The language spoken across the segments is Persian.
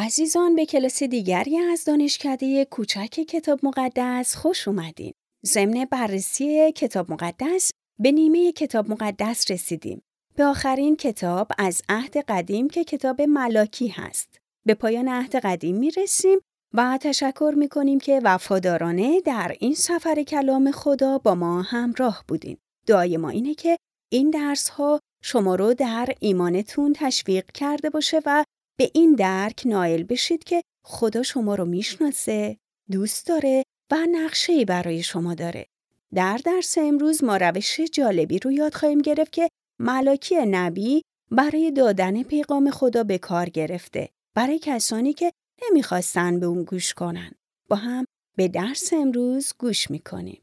عزیزان به کلاس دیگری از دانشکده کوچک کتاب مقدس خوش اومدین. ضمن بررسی کتاب مقدس به نیمه کتاب مقدس رسیدیم. به آخرین کتاب از عهد قدیم که کتاب ملاکی هست. به پایان عهد قدیم می رسیم و تشکر می کنیم که وفادارانه در این سفر کلام خدا با ما همراه بودین. دعای ما اینه که این درس ها شما رو در ایمانتون تشویق کرده باشه و به این درک نائل بشید که خدا شما رو می‌شناسه، دوست داره و نقشه برای شما داره. در درس امروز ما روش جالبی رو یاد خواهیم گرفت که ملاکی نبی برای دادن پیغام خدا به کار گرفته. برای کسانی که نمی‌خواستن به اون گوش کنن. با هم به درس امروز گوش می‌کنیم.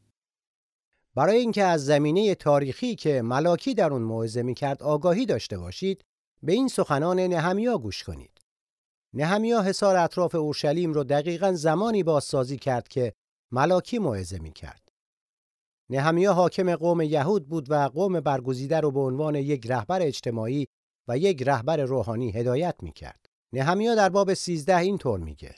برای اینکه از زمینه تاریخی که ملاکی در اون موعظه می‌کرد آگاهی داشته باشید به این سخنان نهمیا گوش کنید. نهمیا حصار اطراف اورشلیم رو دقیقا زمانی بازسازی کرد که ملاکی موعظه می‌کرد. نهمیا حاکم قوم یهود بود و قوم برگزیده رو به عنوان یک رهبر اجتماعی و یک رهبر روحانی هدایت می‌کرد. نهمیا در باب 13 اینطور میگه: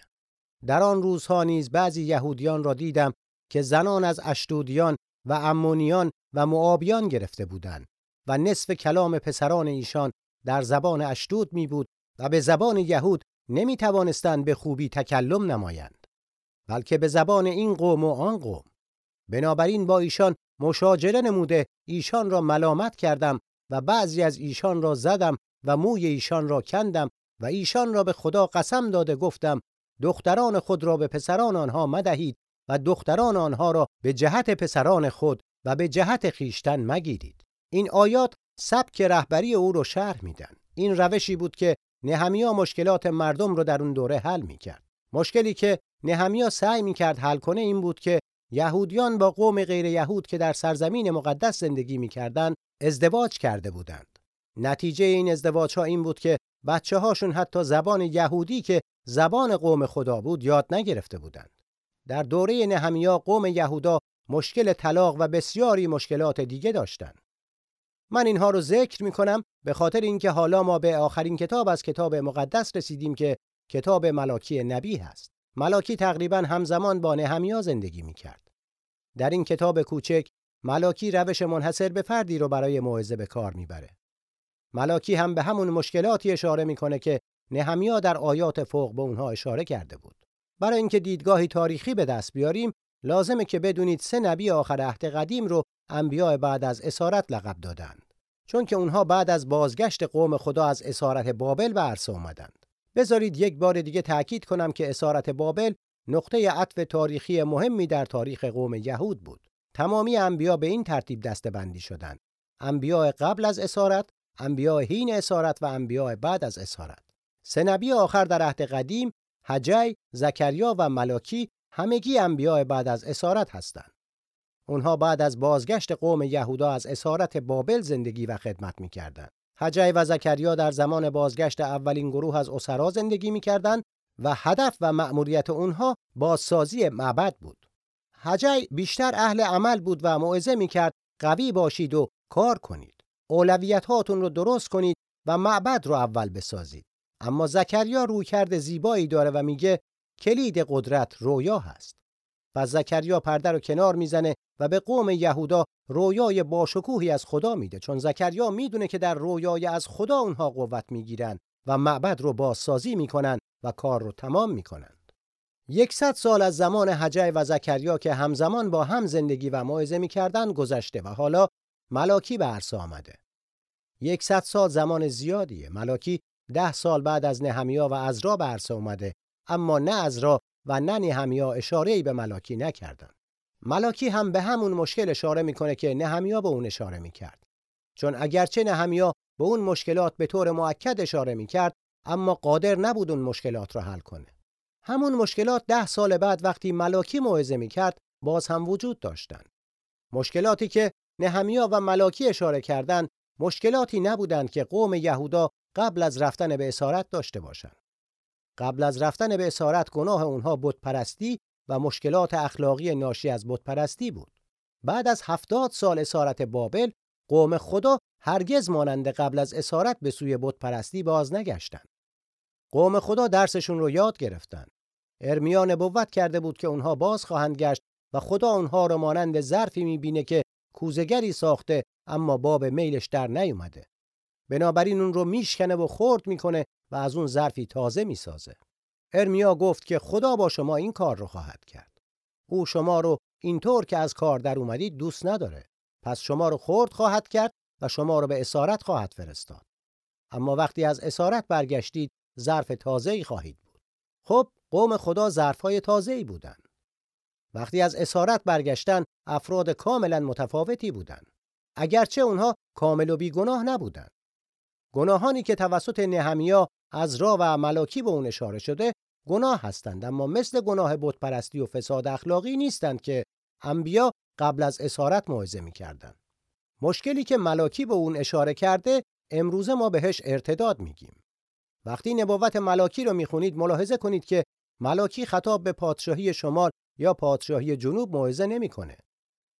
در آن روزها نیز بعضی یهودیان را دیدم که زنان از اشدودیان و امونیان و معابیان گرفته بودند و نصف کلام پسران ایشان در زبان اشدود می بود و به زبان یهود نمی توانستند به خوبی تکلم نمایند بلکه به زبان این قوم و آن قوم. بنابراین با ایشان مشاجره نموده ایشان را ملامت کردم و بعضی از ایشان را زدم و موی ایشان را کندم و ایشان را به خدا قسم داده گفتم دختران خود را به پسران آنها مدهید و دختران آنها را به جهت پسران خود و به جهت خیشتن مگیرید. این آیات سبک رهبری او رو شرح میدن. این روشی بود که نهمیا مشکلات مردم رو در اون دوره حل می‌کرد. مشکلی که نهمیا سعی می‌کرد حل کنه این بود که یهودیان با قوم غیر یهود که در سرزمین مقدس زندگی می‌کردند ازدواج کرده بودند. نتیجه این ازدواج ها این بود که بچه هاشون حتی زبان یهودی که زبان قوم خدا بود یاد نگرفته بودند. در دوره نهمیا قوم یهودا مشکل طلاق و بسیاری مشکلات دیگه داشتند من اینها رو ذکر می کنم به خاطر اینکه حالا ما به آخرین کتاب از کتاب مقدس رسیدیم که کتاب ملاکی نبی هست. ملاکی تقریبا همزمان با نهمیا زندگی می کرد. در این کتاب کوچک ملاکی روش منحصر به فردی رو برای موعظه به کار می‌بره. ملاکی هم به همون مشکلاتی اشاره می‌کنه که نهمیا در آیات فوق به اونها اشاره کرده بود. برای اینکه دیدگاهی تاریخی به دست بیاریم لازمه که بدونید سه نبی آخر عهد قدیم رو انبیاء بعد از اسارت لقب دادند چون که اونها بعد از بازگشت قوم خدا از اسارت بابل به عرصه اومدند بذارید یک بار دیگه تاکید کنم که اسارت بابل نقطه عطف تاریخی مهمی در تاریخ قوم یهود بود. تمامی انبیا به این ترتیب دستبندی شدند. انبیاء قبل از اسارت انبیاء حین اسارت و انبیاء بعد از اسارت. سه نبی آخر در عهد قدیم حجی، زکریا و ملاکی همگی انبیاء بعد از اسارت هستند. اونها بعد از بازگشت قوم یهودا از اسارت بابل زندگی و خدمت می‌کردند. حجی و زکریا در زمان بازگشت اولین گروه از اسرا زندگی می‌کردند و هدف و مأموریت اونها بازسازی معبد بود. حجی بیشتر اهل عمل بود و موعظه می‌کرد قوی باشید و کار کنید. اولویت هاتون رو درست کنید و معبد رو اول بسازید. اما زکریا رویکرد زیبایی داره و میگه کلید قدرت رویا هست. و زکریا پرده رو کنار می‌زنه و به قوم یهودا رویای باشکوهی از خدا میده چون زکریا می‌دونه که در رویای از خدا اونها قوت می‌گیرن و معبد رو بازسازی می‌کنن و کار رو تمام می‌کنند. یکصد سال از زمان حجی و زکریا که همزمان با هم زندگی و موعظه می‌کردن گذشته و حالا ملاکی به عرصه آمده. یکصد سال زمان زیادیه. ملاکی ده سال بعد از نهمیا و ازرا به عرصه اومده اما نه ازرا و نه نهمیا اشاره به ملاکی نکردند. ملاکی هم به همون مشکل اشاره می‌کنه که نهمیا به اون اشاره می‌کرد. چون اگرچه نهمیا به اون مشکلات به طور معکد اشاره می‌کرد اما قادر نبود اون مشکلات را حل کنه. همون مشکلات ده سال بعد وقتی ملاکی موعظه می‌کرد باز هم وجود داشتند. مشکلاتی که نهمیا و ملاکی اشاره کردند مشکلاتی نبودند که قوم یهودا قبل از رفتن به اسارت داشته باشند. قبل از رفتن به اسارت گناه اونها بتپرستی و مشکلات اخلاقی ناشی از بتپرستی بود. بعد از هفتاد سال اسارت بابل قوم خدا هرگز مانند قبل از اسارت به سوی بتپرستی باز نگشتند. قوم خدا درسشون رو یاد گرفتن. ارمیا نبوت کرده بود که اونها باز خواهند گشت و خدا اونها رو مانند ظرفی می‌بینه که کوزگری ساخته اما باب میلش در نیومده. بنابراین اون رو میشکنه و خرد می‌کنه و از اون ظرفی تازه می‌سازه. ارمیا گفت که خدا با شما این کار رو خواهد کرد. او شما رو اینطور که از کار در اومدید دوست نداره. پس شما رو خرد خواهد کرد و شما رو به اسارت خواهد فرستاد. اما وقتی از اسارت برگشتید ظرف تازه‌ای خواهید بود. خب قوم خدا ظرفهای تازه‌ای بودند. وقتی از اسارت برگشتن افراد کاملا متفاوتی بودند. اگرچه اونها کامل و بیگناه نبودند. گناهانی که توسط نهمیا از را و ملاکی به اون اشاره شده گناه هستند اما مثل گناه بتپرستی و فساد اخلاقی نیستند که انبیا قبل از اسارت موعظه می‌کردند. مشکلی که ملاکی به اون اشاره کرده امروزه ما بهش ارتداد میگیم. وقتی نبوت ملاکی رو می‌خونید ملاحظه کنید که ملاکی خطاب به پادشاهی شمال یا پادشاهی جنوب موعظه نمی‌کنه.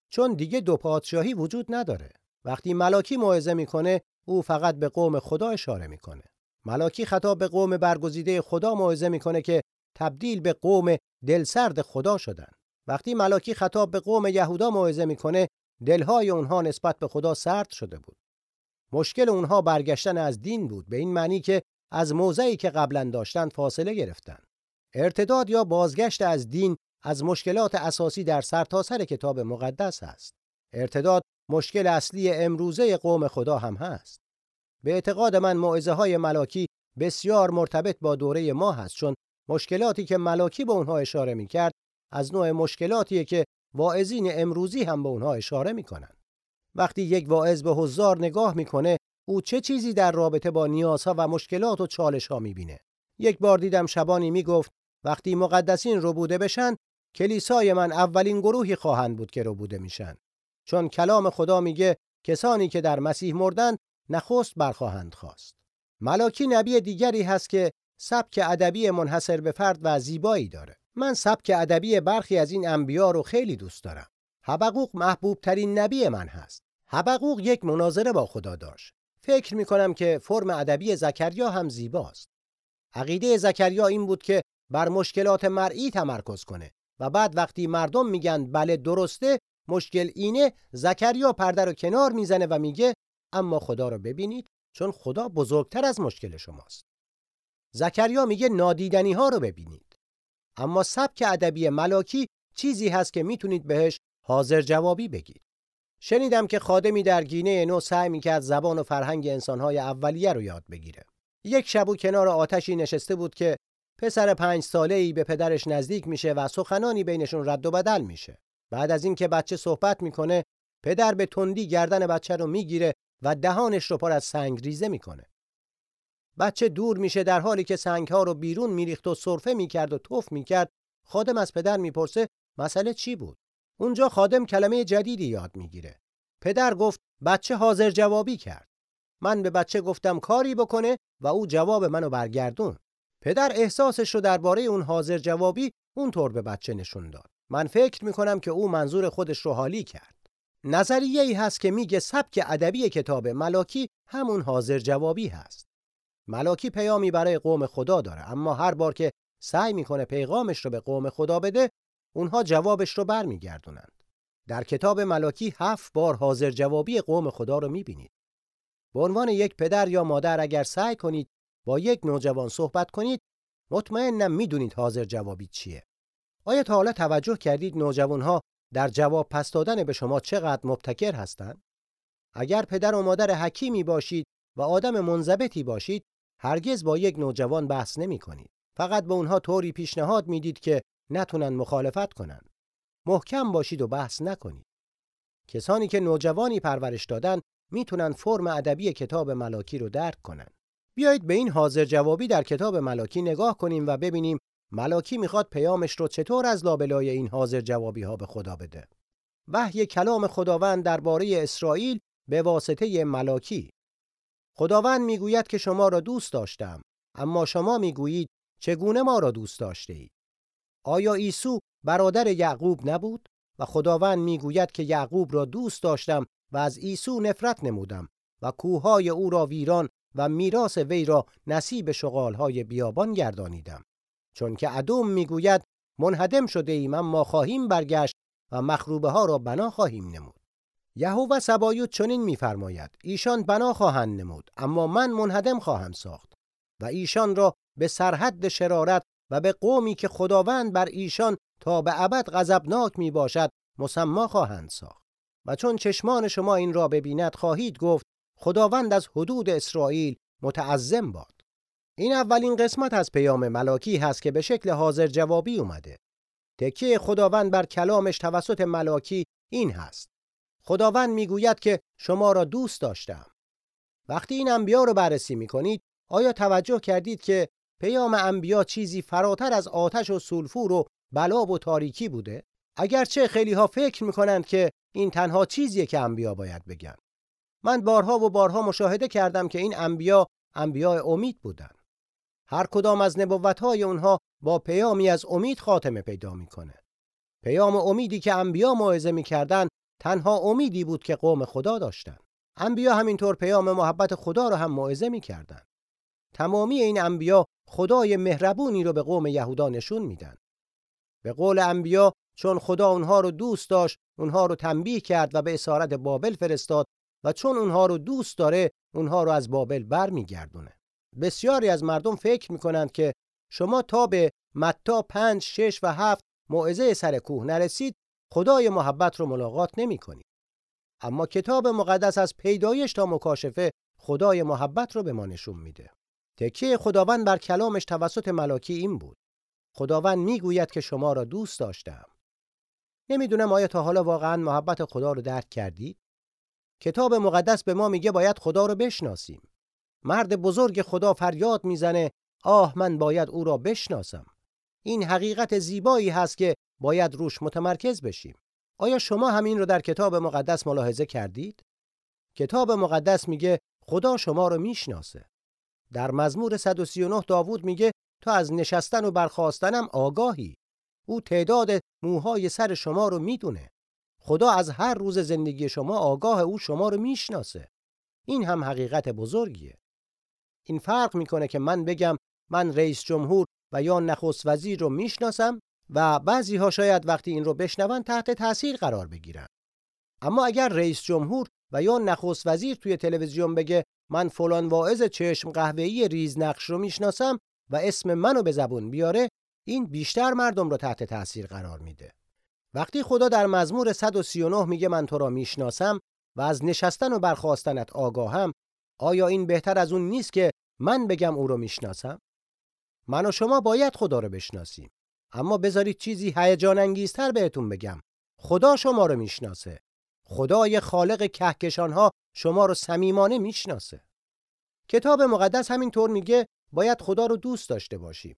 چون دیگه دو پادشاهی وجود نداره. وقتی ملاکی موعظه می‌کنه او فقط به قوم خدا اشاره می‌کنه. ملاکی خطاب به قوم برگزیده خدا موعظه می‌کنه که تبدیل به قوم دلسرد خدا شدن. وقتی ملاکی خطاب به قوم یهودا موعظه می‌کنه دلهای اونها نسبت به خدا سرد شده بود. مشکل اونها برگشتن از دین بود به این معنی که از موضعی که قبلا داشتند فاصله گرفتند. ارتداد یا بازگشت از دین از مشکلات اساسی در سرتاسر سر کتاب مقدس است. ارتداد مشکل اصلی امروزه قوم خدا هم هست. به اعتقاد من موعظه های ملاکی بسیار مرتبط با دوره ما هست چون مشکلاتی که ملاکی به اونها اشاره می کرد از نوع مشکلاتیه که واعظین امروزی هم به اونها اشاره می‌کنن. وقتی یک واعظ به حضار نگاه می‌کنه او چه چیزی در رابطه با نیازها و مشکلات و چالش ها می‌بینه. یک بار دیدم شبانی می‌گفت وقتی مقدسین ربوده بشن کلیسای من اولین گروهی خواهند بود که ربوده میشن. چون کلام خدا میگه کسانی که در مسیح مردن نخست برخواهند خواست. ملاکی نبی دیگری هست که سبک ادبی منحصر به فرد و زیبایی داره. من سبک ادبی برخی از این انبیا رو خیلی دوست دارم. حبقوق محبوب ترین نبی من هست. حبقوق یک مناظره با خدا داشت. فکر می کنم که فرم ادبی زکریا هم زیباست. عقیده زکریا این بود که بر مشکلات مرئی تمرکز کنه و بعد وقتی مردم میگن بله درسته مشکل اینه زکریا پرده رو کنار می‌زنه و میگه اما خدا رو ببینید چون خدا بزرگتر از مشکل شماست. زکریا میگه نادیدنی ها رو ببینید. اما سبک ادبی ملاکی چیزی هست که می‌تونید بهش حاضر جوابی بگید. شنیدم که خادمی در گینه نو سعی می‌کرد زبان و فرهنگ انسانهای اولیه رو یاد بگیره. یک شب کنار آتشی نشسته بود که پسر پنج ساله ای به پدرش نزدیک میشه و سخنانی بینشون رد و بدل میشه. بعد از اینکه بچه صحبت می‌کنه، پدر به تندی گردن بچه رو می‌گیره و دهانش رو پر از سنگ ریزه می‌کنه. بچه دور میشه در حالی که سنگ ها رو بیرون میریخت و سرفه می‌کرد و توف می‌کرد. خادم از پدر می‌پرسه مسئله چی بود؟ اونجا خادم کلمه جدیدی یاد می‌گیره. پدر گفت بچه حاضر جوابی کرد. من به بچه گفتم کاری بکنه و او جواب منو برگردون. پدر احساسش رو درباره اون حاضر جوابی اونطور به بچه نشون داد. من فکر می‌کنم که او منظور خودش رو حالی کرد. نظریه ای هست که میگه سبک ادبی کتاب ملاکی همون حاضر جوابی هست. ملاکی پیامی برای قوم خدا داره اما هر بار که سعی می‌کنه پیغامش رو به قوم خدا بده اونها جوابش رو برمیگردونند. در کتاب ملاکی هفت بار حاضر جوابی قوم خدا رو می‌بینید. به عنوان یک پدر یا مادر اگر سعی کنید با یک نوجوان صحبت کنید مطمئنم می‌دونید حاضر جوابی چیه. آیا تا حالا توجه کردید نوجوانها در جواب پس دادن به شما چقدر مبتکر هستند؟ اگر پدر و مادر حکیمی باشید و آدم منضبطی باشید هرگز با یک نوجوان بحث نمی کنید. فقط به اونها طوری پیشنهاد می‌دید که نتونن مخالفت کنند. محکم باشید و بحث نکنید. کسانی که نوجوانی پرورش دادن می‌تونن فرم ادبی کتاب ملاکی رو درک کنن. بیایید به این حاضر جوابی در کتاب ملاکی نگاه کنیم و ببینیم ملاکی می‌خواد پیامش رو چطور از لابلای این حاضر جوابی ها به خدا بده. وحی کلام خداوند درباره اسرائیل به واسطه ملاکی. خداوند می‌گوید که شما را دوست داشتم اما شما می‌گویید چگونه ما را دوست داشته اید آیا عیسی برادر یعقوب نبود؟ و خداوند می‌گوید که یعقوب را دوست داشتم و از عیسی نفرت نمودم و کوههای او را ویران و میراث وی را نصیب شغالهای بیابان گردانیدم. چون که ادوم می‌گوید منهدم شده ایم اما خواهیم برگشت و مخروبه ها را بنا خواهیم نمود. یهوه سبایوت چنین میفرماید ایشان بنا خواهند نمود اما من منهدم خواهم ساخت و ایشان را به سرحد شرارت و به قومی که خداوند بر ایشان تا به ابد غضبناک می باشد مسما خواهند ساخت. و چون چشمان شما این را ببیند خواهید گفت خداوند از حدود اسرائیل متعظم باد. این اولین قسمت از پیام ملاکی هست که به شکل حاضر جوابی اومده. تکیه خداوند بر کلامش توسط ملاکی این هست. خداوند می‌گوید که شما را دوست داشتم. وقتی این انبیا رو بررسی می‌کنید آیا توجه کردید که پیام انبیا چیزی فراتر از آتش و سولفور و بلا و تاریکی بوده؟ اگرچه خیلی ها فکر می‌کنند که این تنها چیزیه که انبیا باید بگن. من بارها و بارها مشاهده کردم که این انبیا انبیاء امید بودند هر کدام از نبوتهای اونها با پیامی از امید خاتمه پیدا می‌کنه. پیام امیدی که انبیا موعظه می‌کردن تنها امیدی بود که قوم خدا داشتن. انبیا همینطور پیام محبت خدا را هم موعظه می‌کردن. تمامی این انبیا خدای مهربونی رو به قوم یهودا نشون میدن. به قول انبیا چون خدا اونها رو دوست داشت اونها رو تنبیه کرد و به اسارت بابل فرستاد و چون اونها رو دوست داره اونها رو از بابل برمیگردونه. بسیاری از مردم فکر می‌کنند که شما تا به متا پنج، شش و هفت موعظه سر کوه نرسید خدای محبت رو ملاقات نمی کنید. اما کتاب مقدس از پیدایش تا مکاشفه خدای محبت رو به ما نشون میده. تکیه خداوند بر کلامش توسط ملاکی این بود. خداوند می‌گوید که شما را دوست داشتم. نمی‌دونم آیا تا حالا واقعا محبت خدا رو درک کردید؟ کتاب مقدس به ما میگه باید خدا رو بشناسیم. مرد بزرگ خدا فریاد می‌زنه آه من باید او را بشناسم. این حقیقت زیبایی هست که باید روش متمرکز بشیم. آیا شما همین رو در کتاب مقدس ملاحظه کردید؟ کتاب مقدس میگه خدا شما رو می‌شناسه. در مزمور 139 داوود میگه تو از نشستن و برخواستنم آگاهی. او تعداد موهای سر شما رو می‌دونه. خدا از هر روز زندگی شما آگاه او شما رو می‌شناسه. این هم حقیقت بزرگیه. این فرق می‌کنه که من بگم من رئیس جمهور و یا نخست وزیر رو می‌شناسم و بعضی ها شاید وقتی این رو بشنون تحت تاثیر قرار بگیرن. اما اگر رئیس جمهور و یا نخست وزیر توی تلویزیون بگه من فلان واعظ چشم قهوه‌ای ریز نقش رو می‌شناسم و اسم منو به زبون بیاره این بیشتر مردم رو تحت تاثیر قرار میده. وقتی خدا در مزمور 139 میگه من تو را می‌شناسم و از نشستن و برخواستنت آگاهم آیا این بهتر از اون نیست که من بگم او رو می‌شناسم؟ من و شما باید خدا رو بشناسیم. اما بذارید چیزی هیجان انگیزتر بهتون بگم. خدا شما رو می‌شناسه. خدای خالق کهکشان ها شما رو صمیمانه می‌شناسه. کتاب مقدس همینطور میگه باید خدا رو دوست داشته باشیم.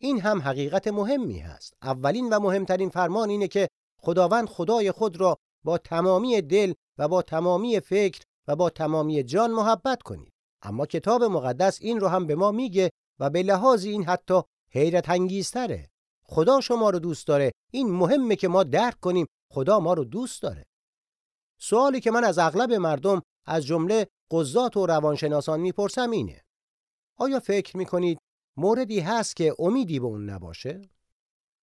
این هم حقیقت مهمی هست. اولین و مهمترین فرمان اینه که خداوند خدای خود را با تمامی دل و با تمامی فکر و با تمامی جان محبت کنید. اما کتاب مقدس این رو هم به ما میگه و به لحاظ این حتی حیرت انگیزتره. خدا شما رو دوست داره. این مهمه که ما درک کنیم خدا ما رو دوست داره. سوالی که من از اغلب مردم از جمله قضات و روانشناسان می‌پرسم اینه. آیا فکر می‌کنید موردی هست که امیدی به اون نباشه؟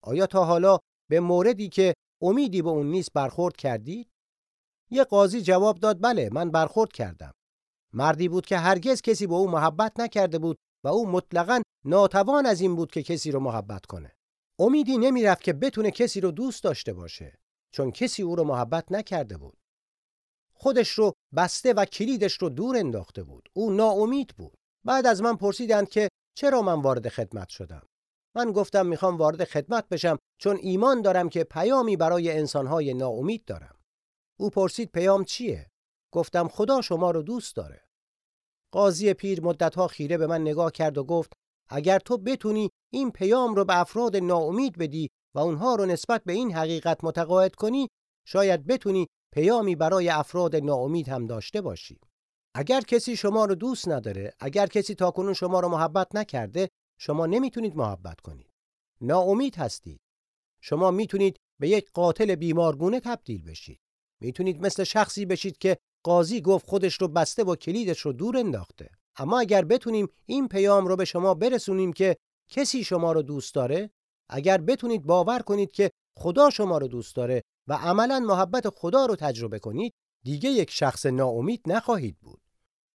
آیا تا حالا به موردی که امیدی به اون نیست برخورد کردید؟ یه قاضی جواب داد بله من برخورد کردم. مردی بود که هرگز کسی به او محبت نکرده بود و او مطلقا ناتوان از این بود که کسی رو محبت کنه. امیدی نمی‌رفت که بتونه کسی رو دوست داشته باشه چون کسی او رو محبت نکرده بود. خودش رو بسته و کلیدش رو دور انداخته بود. او ناامید بود. بعد از من پرسیدند که چرا من وارد خدمت شدم؟ من گفتم می‌خوام وارد خدمت بشم چون ایمان دارم که پیامی برای انسانهای ناامید دارم. او پرسید پیام چیه؟ گفتم خدا شما رو دوست داره. قاضی پیر مدتها خیره به من نگاه کرد و گفت اگر تو بتونی این پیام رو به افراد ناامید بدی و اونها رو نسبت به این حقیقت متقاعد کنی شاید بتونی پیامی برای افراد ناامید هم داشته باشی. اگر کسی شما رو دوست نداره اگر کسی تاکنون شما رو محبت نکرده شما نمی‌تونید محبت کنید. ناامید هستید. شما می‌تونید به یک قاتل بیمارگونه تبدیل بشید. می‌تونید مثل شخصی بشید که قاضی گفت خودش رو بسته و کلیدش رو دور انداخته. اما اگر بتونیم این پیام رو به شما برسونیم که کسی شما رو دوست داره اگر بتونید باور کنید که خدا شما رو دوست داره و عملا محبت خدا رو تجربه کنید دیگه یک شخص ناامید نخواهید بود.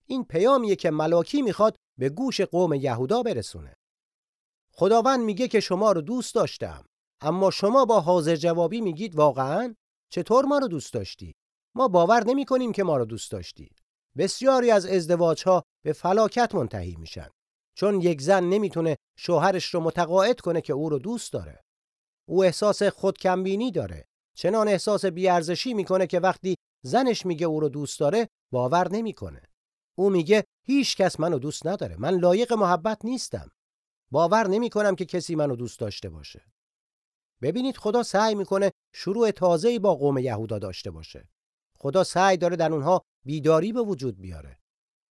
این پیامیه که ملاکی می‌خواد به گوش قوم یهودا برسونه. خداوند میگه که شما رو دوست داشتم اما شما با حاضر جوابی میگید واقعا؟ چطور ما رو دوست داشتی؟ ما باور نمی کنیم که ما رو دوست داشتی. بسیاری از ازدواج ها به فلاکت منتهی میشن. چون یک زن نمی‌تونه شوهرش رو متقاعد کنه که او رو دوست داره. او احساس خودکمبینی داره. چنان احساس بیارزشی می‌کنه که وقتی زنش میگه او رو دوست داره باور نمی‌کنه. او میگه هیچ کس منو دوست نداره. من لایق محبت نیستم. باور نمی‌کنم که کسی منو دوست داشته باشه. ببینید خدا سعی می‌کنه شروع تازه‌ای با قوم یهودا داشته باشه. خدا سعی داره در اونها بیداری به وجود بیاره.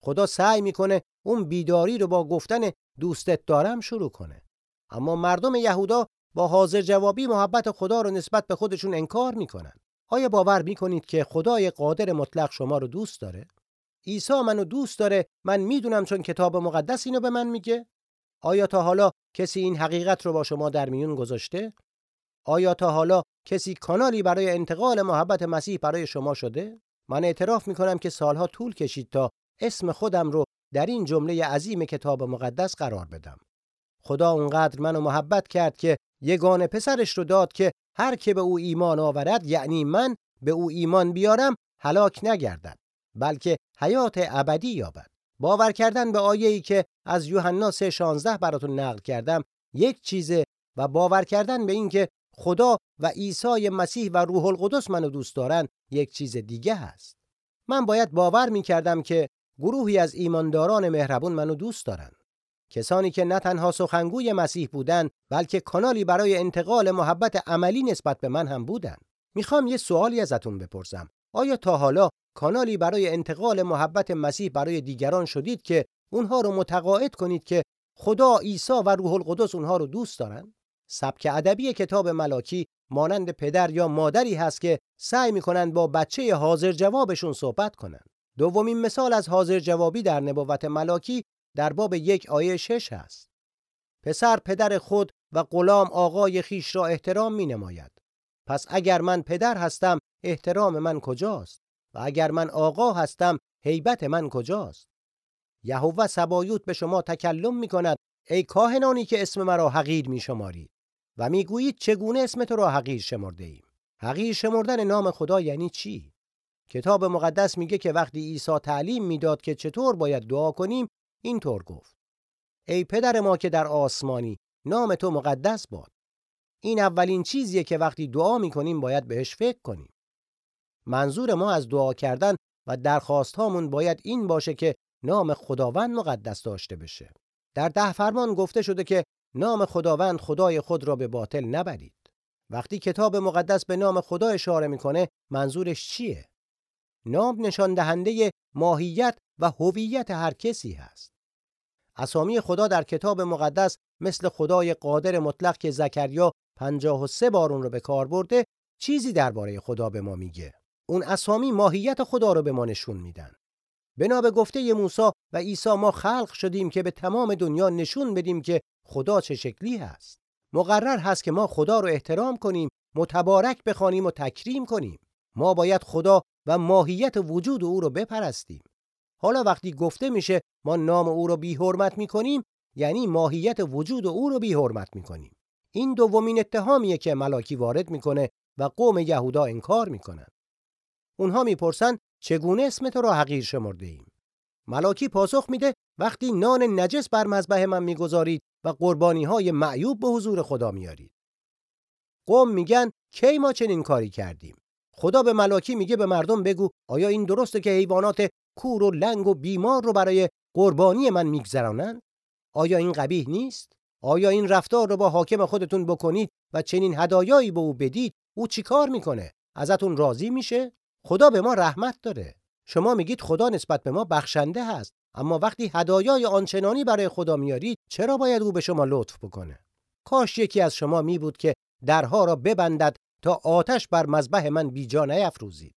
خدا سعی می‌کنه اون بیداری رو با گفتن دوستت دارم شروع کنه. اما مردم یهودا با حاضر جوابی محبت خدا رو نسبت به خودشون انکار می‌کنن. آیا باور می‌کنید که خدای قادر مطلق شما رو دوست داره؟ عیسی منو دوست داره من می‌دونم چون کتاب مقدس اینو به من میگه. آیا تا حالا کسی این حقیقت رو با شما در میون گذاشته؟ آیا تا حالا کسی کانالی برای انتقال محبت مسیح برای شما شده؟ من اعتراف می‌کنم که سالها طول کشید تا اسم خودم رو در این جمله عظیم کتاب مقدس قرار بدم. خدا اونقدر منو محبت کرد که یگانه پسرش رو داد که هر که به او ایمان آورد یعنی من به او ایمان بیارم هلاک نگردد بلکه حیات ابدی یابد. باور کردن به آیه‌ای که از یوحنا 3:16 براتون نقل کردم یک چیزه و باور کردن به اینکه خدا و عیسی مسیح و روح القدس منو دوست دارن یک چیز دیگه هست. من باید باور می کردم که گروهی از ایمانداران مهربون منو دوست دارن. کسانی که نه تنها سخنگوی مسیح بودن بلکه کانالی برای انتقال محبت عملی نسبت به من هم بودن. می‌خوام یه سوالی ازتون بپرسم. آیا تا حالا کانالی برای انتقال محبت مسیح برای دیگران شدید که اونها رو متقاعد کنید که خدا عیسی و روح القدس اونها رو دوست دارن؟ سبک ادبی کتاب ملاکی مانند پدر یا مادری هست که سعی می‌کنند با بچه حاضر جوابشون صحبت کنند. دومین مثال از حاضر جوابی در نبوت ملاکی در باب یک آیه شش هست. پسر پدر خود و غلام آقای خیش را احترام می نماید. پس اگر من پدر هستم احترام من کجاست؟ و اگر من آقا هستم هیبت من کجاست؟ یهوه سبایوت به شما تکلم می کند ای کاهنانی که اسم مرا حقیر می شمارید. و می‌گویید چگونه اسم تو را حقیر شمرده ایم حقیر شمردن نام خدا یعنی چی؟ کتاب مقدس میگه که وقتی عیسی تعلیم می‌داد که چطور باید دعا کنیم اینطور گفت ای پدر ما که در آسمانی نام تو مقدس باد. این اولین چیزیه که وقتی دعا می‌کنیم باید بهش فکر کنیم. منظور ما از دعا کردن و درخواست هامون باید این باشه که نام خداوند مقدس داشته بشه. در ده فرمان گفته شده که نام خداوند خدای خود را به باطل نبرید. وقتی کتاب مقدس به نام خدا اشاره می‌کنه منظورش چیه؟ نام نشان دهنده ماهیت و هویت هر کسی هست. اسامی خدا در کتاب مقدس مثل خدای قادر مطلق که زکریا 53 بار اون رو به کار برده چیزی درباره خدا به ما میگه. اون اسامی ماهیت خدا رو به ما نشون میدن. بنا به گفته موسی و عیسی ما خلق شدیم که به تمام دنیا نشون بدیم که خدا چه شکلی هست؟ مقرر هست که ما خدا رو احترام کنیم متبارک بخوانیم و تکریم کنیم. ما باید خدا و ماهیت وجود او رو بپرستیم. حالا وقتی گفته میشه ما نام او رو بی حرمت می‌کنیم یعنی ماهیت وجود او رو بی حرمت می‌کنیم. این دومین اتهامیه که ملاکی وارد می‌کنه و قوم یهودا انکار می‌کنن. اونها می‌پرسن چگونه اسم تو را حقیر شمرده ایم؟ ملاکی پاسخ میده وقتی نان نجس بر مذبح من می‌گذارید و قربانی های معیوب به حضور خدا میارید قوم میگن کی ما چنین کاری کردیم؟ خدا به ملاکی میگه به مردم بگو آیا این درسته که حیوانات کور و لنگ و بیمار رو برای قربانی من میگذرانند؟ آیا این قبیح نیست؟ آیا این رفتار رو با حاکم خودتون بکنید و چنین هدایایی به او بدید؟ او چیکار می‌کنه؟ ازتون راضی میشه؟ خدا به ما رحمت داره. شما میگید خدا نسبت به ما بخشنده هست اما وقتی هدایای آنچنانی برای خدا میارید چرا باید او به شما لطف بکنه؟ کاش یکی از شما می بود که درها را ببندد تا آتش بر مذبح من بیجا نیفروزید.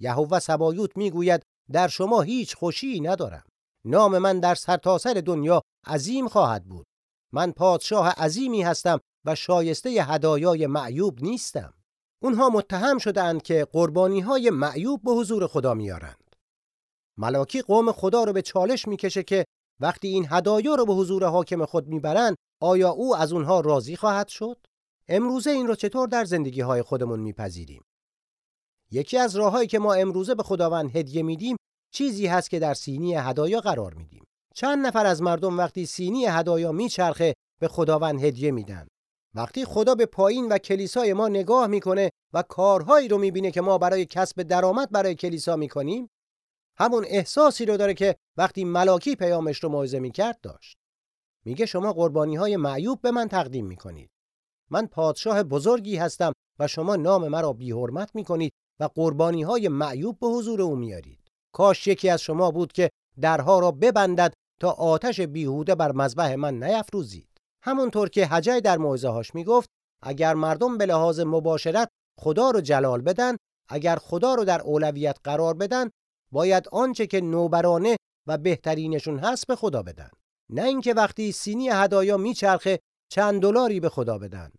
یهوه سبایوت می‌گوید در شما هیچ خوشی ندارم. نام من در سرتاسر سر دنیا عظیم خواهد بود. من پادشاه عظیمی هستم و شایسته هدایای معیوب نیستم. اونها متهم شدند که قربانی های معیوب به حضور خدا میارند ملاکی قوم خدا رو به چالش می‌کشه که وقتی این هدایا رو به حضور حاکم خود می‌برند آیا او از اونها راضی خواهد شد؟ امروزه این رو چطور در زندگی های خودمون میپذیریم؟ یکی از راههایی که ما امروزه به خداوند هدیه میدیم چیزی هست که در سینی هدایا قرار میدیم. چند نفر از مردم وقتی سینی هدایا میچرخه به خداوند هدیه میدن. وقتی خدا به پایین و کلیسای ما نگاه می‌کنه و کارهایی رو می‌بینه که ما برای کسب درآمد برای کلیسا می‌کنیم همون احساسی رو داره که وقتی ملاکی پیامش رو موعظه می‌کرد داشت. میگه شما قربانی های معیوب به من تقدیم می‌کنید. من پادشاه بزرگی هستم و شما نام مرا بیحرمت می‌کنید و قربانی های معیوب به حضور او میارید کاش یکی از شما بود که درها را ببندد تا آتش بیهوده بر مذبح من نیفروزید. همونطور که حجای در موعظه هاش می‌گفت اگر مردم به لحاظ مباشرت خدا رو جلال بدن اگر خدا رو در اولویت قرار بدن باید آنچه که نوبرانه و بهترینشون هست به خدا بدن. نه اینکه وقتی سینی هدایا میچرخه چند دلاری به خدا بدن.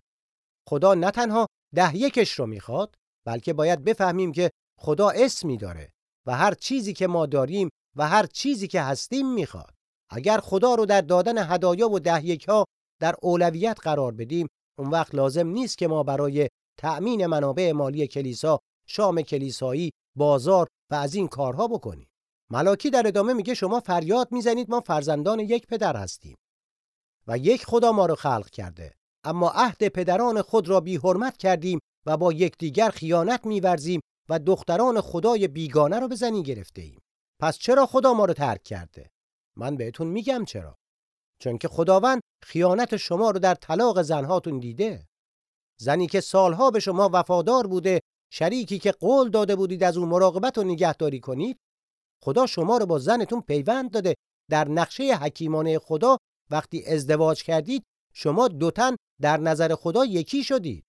خدا نه تنها ده یکش رو می‌خواد بلکه باید بفهمیم که خدا اسمی داره و هر چیزی که ما داریم و هر چیزی که هستیم می‌خواد. اگر خدا رو در دادن هدایا و ده ها در اولویت قرار بدیم اون وقت لازم نیست که ما برای تأمین منابع مالی کلیسا شام کلیسایی بازار و از این کارها بکنیم. ملاکی در ادامه میگه شما فریاد می‌زنید ما فرزندان یک پدر هستیم و یک خدا ما رو خلق کرده. اما عهد پدران خود را بی حرمت کردیم و با یکدیگر خیانت میورزیم و دختران خدای بیگانه رو به زنی گرفته ایم پس چرا خدا ما رو ترک کرده؟ من بهتون میگم چرا. چون که خداوند خیانت شما رو در طلاق زنهاتون دیده. زنی که سالها به شما وفادار بوده شریکی که قول داده بودید از اون مراقبت و نگهداری کنید خدا شما رو با زنتون پیوند داده. در نقشه حکیمانه خدا وقتی ازدواج کردید شما دوتن در نظر خدا یکی شدید.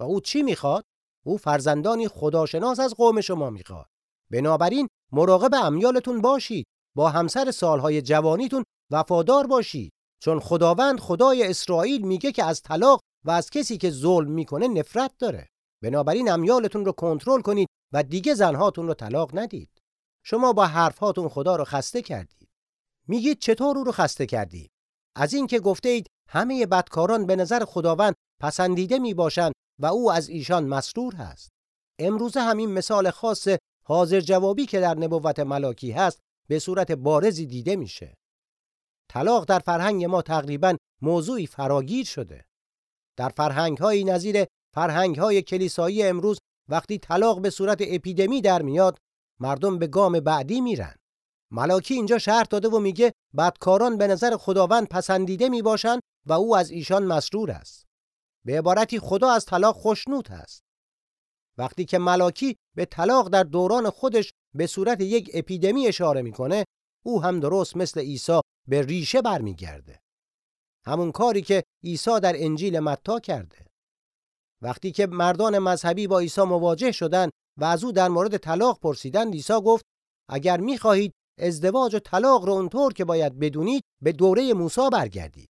و او چی می‌خواد؟ او فرزندانی خداشناس از قوم شما می‌خواد. بنابراین مراقب امیالتون باشید. با همسر سالهای جوانیتون وفادار باشید چون خداوند خدای اسرائیل میگه که از طلاق و از کسی که ظلم می‌کنه نفرت داره. بنابراین امیالتون رو کنترل کنید و دیگه زنهاتون رو طلاق ندید. شما با حرفهاتون خدا رو خسته کردید. میگید چطور او رو خسته کردید از اینکه گفته اید همه بدکاران به نظر خداوند پسندیده می‌باشند و او از ایشان مسرور هست. امروزه همین مثال خاص حاضر جوابی که در نبوت ملاکی هست به صورت بارزی دیده میشه. طلاق در فرهنگ ما تقریبا موضوعی فراگیر شده. در فرهنگ های نظیر فرهنگ های کلیسایی امروز وقتی طلاق به صورت اپیدمی در میاد مردم به گام بعدی میرن. ملاکی اینجا شرط داده و میگه بدکاران به نظر خداوند پسندیده می‌باشند و او از ایشان مسرور است. به عبارتی خدا از طلاق خوشنود است. وقتی که ملاکی به طلاق در دوران خودش به صورت یک اپیدمی اشاره می‌کنه او هم درست مثل عیسی به ریشه برمیگرده. همون کاری که عیسی در انجیل متا کرده. وقتی که مردان مذهبی با عیسی مواجه شدند و از او در مورد طلاق پرسیدند عیسی گفت اگر می‌خواهید ازدواج و طلاق رو اونطور که باید بدونید به دوره موسی برگردید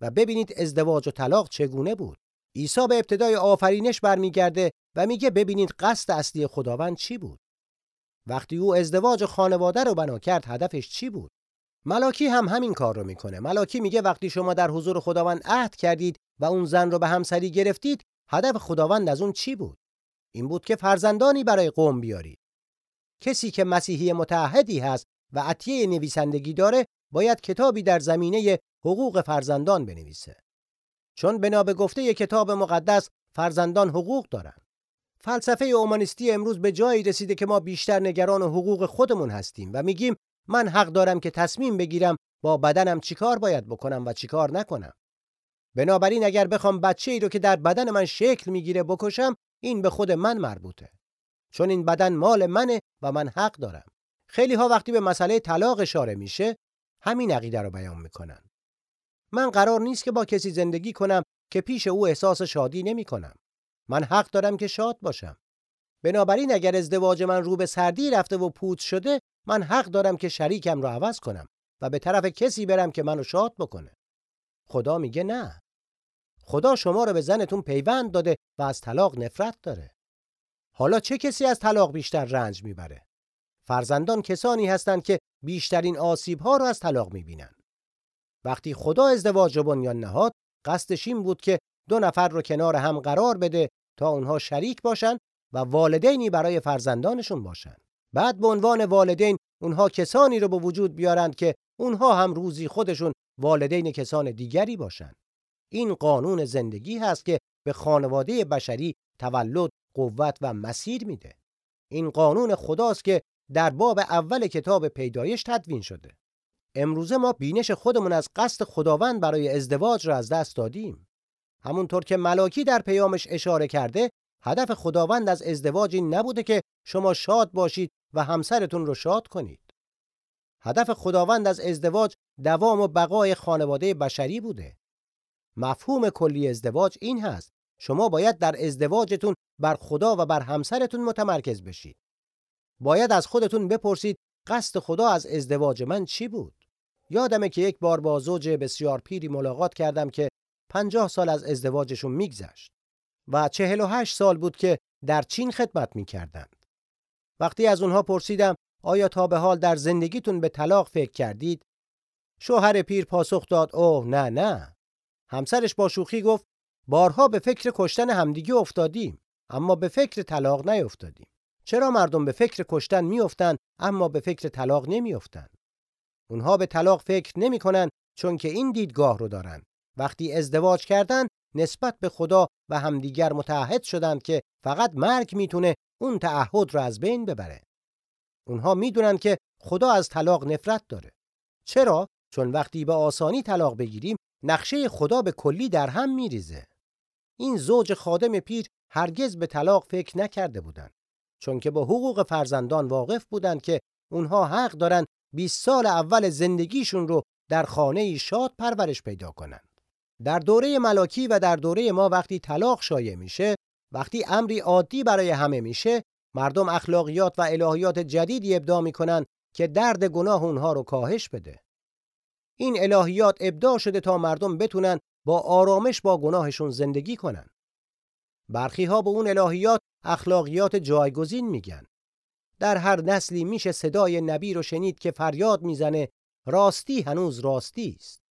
و ببینید ازدواج و طلاق چگونه بود. عیسی به ابتدای آفرینش برمیگرده و میگه ببینید قصد اصلی خداوند چی بود؟ وقتی او ازدواج خانواده رو بنا کرد هدفش چی بود؟ ملاکی هم همین کار رو می‌کنه. ملاکی میگه وقتی شما در حضور خداوند عهد کردید و اون زن رو به همسری گرفتید هدف خداوند از اون چی بود؟ این بود که فرزندانی برای قوم بیارید. کسی که مسیحی متحدی هست و عطیه نویسندگی داره باید کتابی در زمینه حقوق فرزندان بنویسه. چون بنا به گفته کتاب مقدس فرزندان حقوق دارند فلسفه اومانیستی امروز به جایی رسیده که ما بیشتر نگران حقوق خودمون هستیم و میگیم من حق دارم که تصمیم بگیرم با بدنم چیکار باید بکنم و چیکار نکنم. بنابراین اگر بخوام بچه ای رو که در بدن من شکل می‌گیره بکشم این به خود من مربوطه. چون این بدن مال منه و من حق دارم. خیلی ها وقتی به مسئله طلاق اشاره میشه همین عقیده رو بیان می‌کنن. من قرار نیست که با کسی زندگی کنم که پیش او احساس شادی نمی کنم. من حق دارم که شاد باشم. بنابراین اگر ازدواج من رو به سردی رفته و پود شده من حق دارم که شریکم را عوض کنم و به طرف کسی برم که منو شاد بکنه. خدا میگه نه. خدا شما رو به زنتون پیوند داده و از طلاق نفرت داره. حالا چه کسی از طلاق بیشتر رنج می‌بره؟ فرزندان کسانی هستند که بیشترین آسیب ها رو از طلاق می‌بینن وقتی خدا ازدواج بنیان نهاد قصدش این بود که دو نفر رو کنار هم قرار بده تا اونها شریک باشن و والدینی برای فرزندانشون باشن بعد به عنوان والدین اونها کسانی رو به وجود بیارند که اونها هم روزی خودشون والدین کسان دیگری باشند. این قانون زندگی هست که به خانواده بشری تولد، قوت و مسیر میده. این قانون خداست که در باب اول کتاب پیدایش تدوین شده. امروزه ما بینش خودمون از قصد خداوند برای ازدواج را از دست دادیم. همونطور که ملاکی در پیامش اشاره کرده، هدف خداوند از ازدواج این نبوده که شما شاد باشید و همسرتون رو شاد کنید. هدف خداوند از ازدواج دوام و بقای خانواده بشری بوده. مفهوم کلی ازدواج این هست شما باید در ازدواجتون بر خدا و بر همسرتون متمرکز بشید. باید از خودتون بپرسید قصد خدا از ازدواج من چی بود؟ یادمه که یک بار با زوج بسیار پیری ملاقات کردم که پنجاه سال از ازدواجشون میگذشت و چهل و هشت سال بود که در چین خدمت می‌کردند. وقتی از اونها پرسیدم آیا تا به حال در زندگیتون به طلاق فکر کردید؟ شوهر پیر پاسخ داد اوه نه نه. همسرش با شوخی گفت بارها به فکر کشتن همدیگه افتادیم اما به فکر طلاق نیفتادیم. چرا مردم به فکر کشتن میافتند اما به فکر طلاق نمیافتند؟ اونها به طلاق فکر نمی‌کنن چون که این دیدگاه رو دارن. وقتی ازدواج کردن نسبت به خدا و همدیگر متعهد شدند که فقط مرگ می‌تونه اون تعهد رو از بین ببره. اونها می‌دونن که خدا از طلاق نفرت داره. چرا؟ چون وقتی به آسانی طلاق بگیریم نقشه خدا به کلی در هم میریزه. این زوج خادم پیر هرگز به طلاق فکر نکرده بودند. چون که با حقوق فرزندان واقف بودند که اونها حق دارن 20 سال اول زندگیشون رو در خانه شاد پرورش پیدا کنند. در دوره ملاکی و در دوره ما وقتی طلاق شایع میشه، وقتی امری عادی برای همه میشه، مردم اخلاقیات و الهیات جدیدی ابداع می‌کنن که درد گناه اونها رو کاهش بده. این الهیات ابداع شده تا مردم بتونن با آرامش با گناهشون زندگی کنن. برخی ها به اون الهیات اخلاقیات جایگزین میگن. در هر نسلی میشه صدای نبی رو شنید که فریاد می‌زنه راستی هنوز راستی است.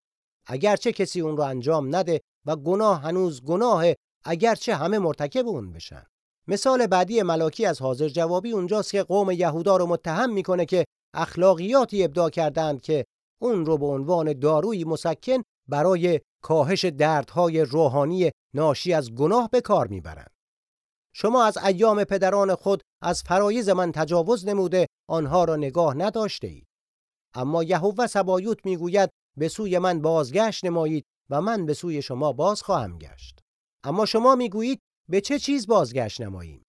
اگرچه کسی اون رو انجام نده و گناه هنوز گناه اگرچه همه مرتکب اون بشن. مثال بعدی ملاکی از حاضر جوابی اونجاست که قوم یهودا رو متهم می‌کنه که اخلاقیاتی ابداع کردند که اون رو به عنوان داروی مسکن برای کاهش دردهای روحانی ناشی از گناه به کار می‌برند. شما از ایام پدران خود از فرایز من تجاوز نموده آنها را نگاه نداشته اید. اما یهوه سبایوت می‌گوید به سوی من بازگشت نمایید و من به سوی شما باز خواهم گشت. اما شما می‌گویید به چه چیز بازگشت نماییم؟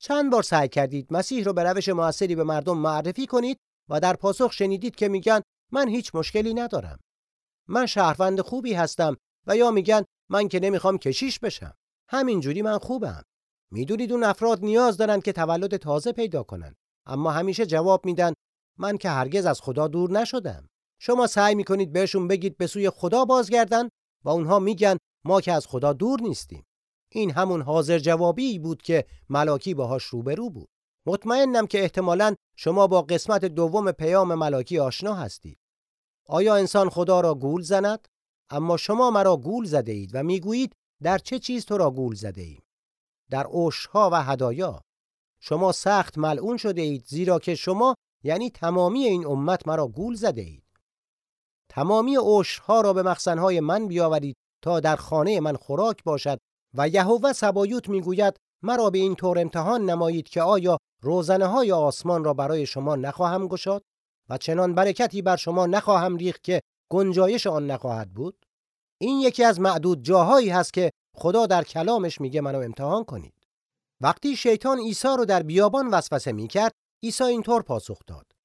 چند بار سعی کردید مسیح رو به روش موثری به مردم معرفی کنید و در پاسخ شنیدید که میگن من هیچ مشکلی ندارم. من شهروند خوبی هستم و یا میگن من که نمی‌خوام کشیش بشم. همینجوری من خوبم. می‌دونید اون افراد نیاز دارن که تولد تازه پیدا کنن. اما همیشه جواب میدن من که هرگز از خدا دور نشدم. شما سعی می‌کنید بهشون بگید به سوی خدا بازگردن و اونها میگن ما که از خدا دور نیستیم. این همون حاضر جوابی بود که ملاکی باهاش روبرو بود. مطمئنم که احتمالا شما با قسمت دوم پیام ملاکی آشنا هستید. آیا انسان خدا را گول زند؟ اما شما مرا گول زده اید و می‌گویید در چه چیز تو را گول زده ایم؟ در اوشها و هدایا. شما سخت ملعون شده اید زیرا که شما یعنی تمامی این امت مرا گول زده اید. تمامی اوشها را به مخزنهای من بیاورید تا در خانه من خوراک باشد و یهوه سبایوت می‌گوید مرا به این طور امتحان نمایید که آیا روزنه های آسمان را برای شما نخواهم گشاد و چنان برکتی بر شما نخواهم ریخت که گنجایش آن نخواهد بود؟ این یکی از معدود جاهایی هست که خدا در کلامش میگه منو امتحان کنید. وقتی شیطان عیسی رو در بیابان وسوسه می‌کرد عیسی اینطور پاسخ داد.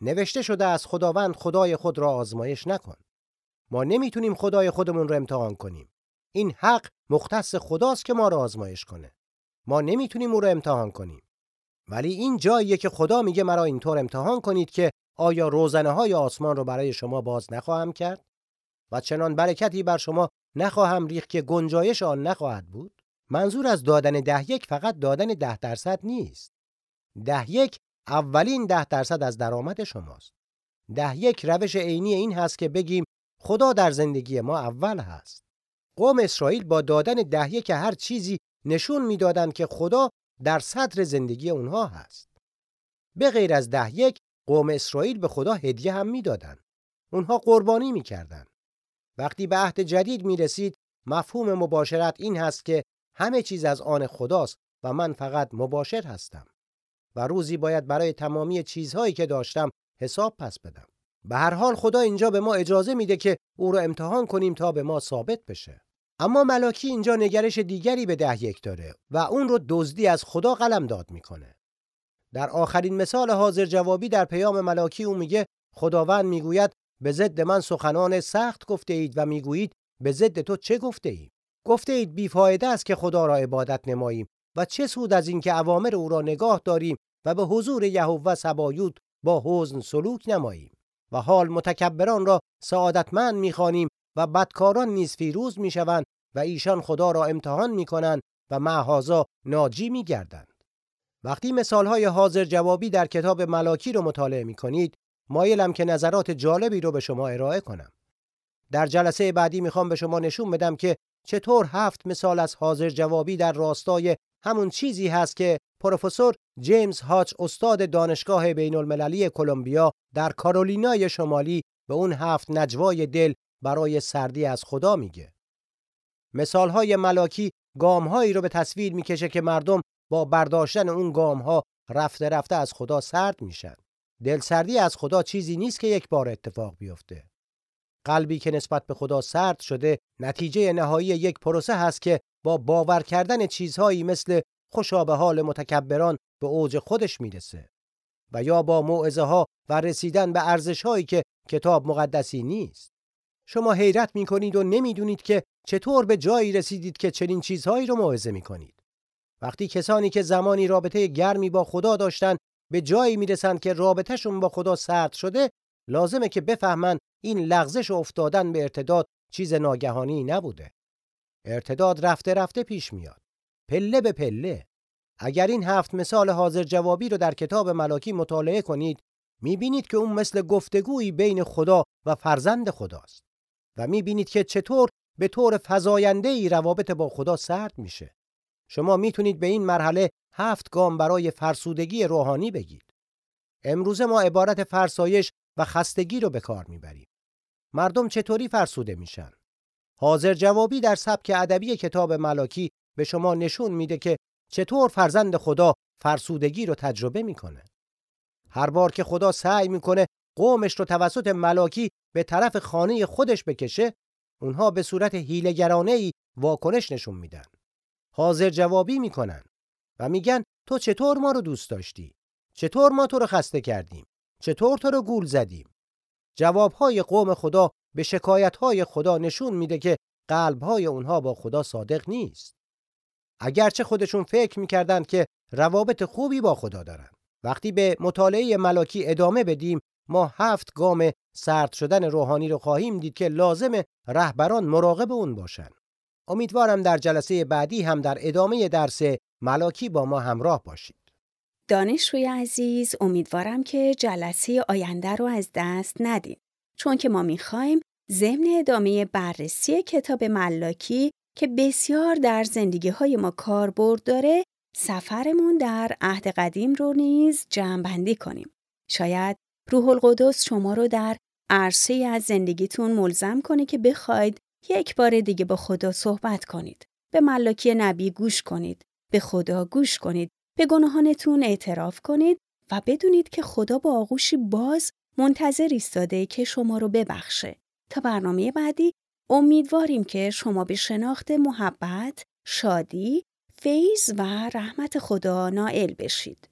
نوشته شده از خداوند خدای خود را آزمایش نکن. ما نمی‌تونیم خدای خودمون رو امتحان کنیم. این حق مختص خداست که ما را آزمایش کنه. ما نمی‌تونیم او را امتحان کنیم. ولی این جاییه که خدا میگه مرا اینطور امتحان کنید که آیا روزنه های آسمان رو برای شما باز نخواهم کرد؟ و چنان برکتی بر شما نخواهم ریخت که گنجایش آن نخواهد بود؟ منظور از دادن ده یک فقط دادن ده درصد نیست. ده یک اولین ده درصد از درآمد شماست. ده یک روش عینی این هست که بگیم خدا در زندگی ما اول هست. قوم اسرائیل با دادن ده یک هر چیزی نشون می‌دادند که خدا در صدر زندگی اونها هست. به غیر از ده یک قوم اسرائیل به خدا هدیه هم می‌دادند. اونها قربانی می‌کردند. وقتی به عهد جدید می رسید مفهوم مباشرت این هست که همه چیز از آن خداست و من فقط مباشر هستم. و روزی باید برای تمامی چیزهایی که داشتم حساب پس بدم. به هر حال خدا اینجا به ما اجازه میده که او رو امتحان کنیم تا به ما ثابت بشه. اما ملاکی اینجا نگرش دیگری به ده یک داره و اون رو دزدی از خدا قلم داد می‌کنه. در آخرین مثال حاضر جوابی در پیام ملاکی او میگه خداوند می‌گوید به ضد من سخنان سخت گفته اید و می‌گویید به ضد تو چه گفته اید گفته اید بیفایده است که خدا را عبادت نماییم و چه سود از اینکه اوامر او را نگاه داریم و به حضور یهوه سبایوت با حزن سلوک نماییم و حال متکبران را سعادتمند می‌خوانیم و بدکاران نیز فیروز می‌شوند و ایشان خدا را امتحان می‌کنند و معهازا ناجی میگردند. وقتی مثالهای حاضر جوابی در کتاب ملاکی رو مطالعه می‌کنید مایلم که نظرات جالبی رو به شما ارائه کنم. در جلسه بعدی می‌خوام به شما نشون بدم که چطور هفت مثال از حاضر جوابی در راستای همون چیزی هست که پروفسور جیمز هاچ استاد دانشگاه بین المللی کلمبیا در کارولینای شمالی به اون هفت نجوای دل برای سردی از خدا میگه. مثالهای ملاکی گامهایی رو به تصویر می‌کشه که مردم با برداشتن اون گامها رفته رفته از خدا سرد میشن. دلسردی از خدا چیزی نیست که یک بار اتفاق بیفته. قلبی که نسبت به خدا سرد شده نتیجه نهایی یک پروسه هست که با باور کردن چیزهایی مثل خوشا به حال متکبران به اوج خودش می‌رسه و یا با موعظه ها و رسیدن به ارزش هایی که کتاب مقدسی نیست. شما حیرت می‌کنید و نمی‌دونید که چطور به جایی رسیدید که چنین چیزهایی رو موعظه می‌کنید. وقتی کسانی که زمانی رابطه گرمی با خدا داشتن به جایی می‌رسند که رابطهشون با خدا سرد شده لازمه که بفهمن این لغزش و افتادن به ارتداد چیز ناگهانی نبوده. ارتداد رفته رفته پیش میاد. پله به پله. اگر این هفت مثال حاضر جوابی رو در کتاب ملاکی مطالعه کنید می‌بینید که اون مثل گفتگویی بین خدا و فرزند خداست. و می‌بینید که چطور به طور فزاینده ای روابط با خدا سرد میشه. شما می‌تونید به این مرحله هفت گام برای فرسودگی روحانی بگید. امروزه ما عبارت فرسایش و خستگی رو به کار می‌بریم. مردم چطوری فرسوده میشن؟ حاضر جوابی در سبک ادبی کتاب ملاکی به شما نشون میده که چطور فرزند خدا فرسودگی رو تجربه می‌کنه. هر بار که خدا سعی می‌کنه قومش رو توسط ملاکی به طرف خانه خودش بکشه، اونها به صورت هیلگرانه ای واکنش نشون میدن. حاضر جوابی می‌کنن و میگن تو چطور ما رو دوست داشتی؟ چطور ما تو رو خسته کردیم؟ چطور تو رو گول زدیم؟ جوابهای قوم خدا به شکایتهای خدا نشون میده که قلبهای اونها با خدا صادق نیست. اگرچه خودشون فکر می‌کردند که روابط خوبی با خدا دارن. وقتی به مطالعه ملاکی ادامه بدیم ما هفت گام سرد شدن روحانی رو خواهیم دید که لازم رهبران مراقب اون باشن. امیدوارم در جلسه بعدی هم در ادامه درس ملاکی با ما همراه باشید. دانشجوی عزیز امیدوارم که جلسه آینده رو از دست ندید. چون که ما می‌خوایم ضمن ادامه بررسی کتاب ملاکی که بسیار در زندگی های ما کاربرد داره سفرمون در عهد قدیم رو نیز جمع کنیم. شاید روح القدس شما رو در عرصه از زندگیتون ملزم کنه که بخواید یک بار دیگه با خدا صحبت کنید. به ملاکی نبی گوش کنید. به خدا گوش کنید. به گناهانتون اعتراف کنید و بدونید که خدا با آغوشی باز منتظر ایستاده که شما رو ببخشه. تا برنامه بعدی امیدواریم که شما به شناخت محبت، شادی، فیض و رحمت خدا نائل بشید.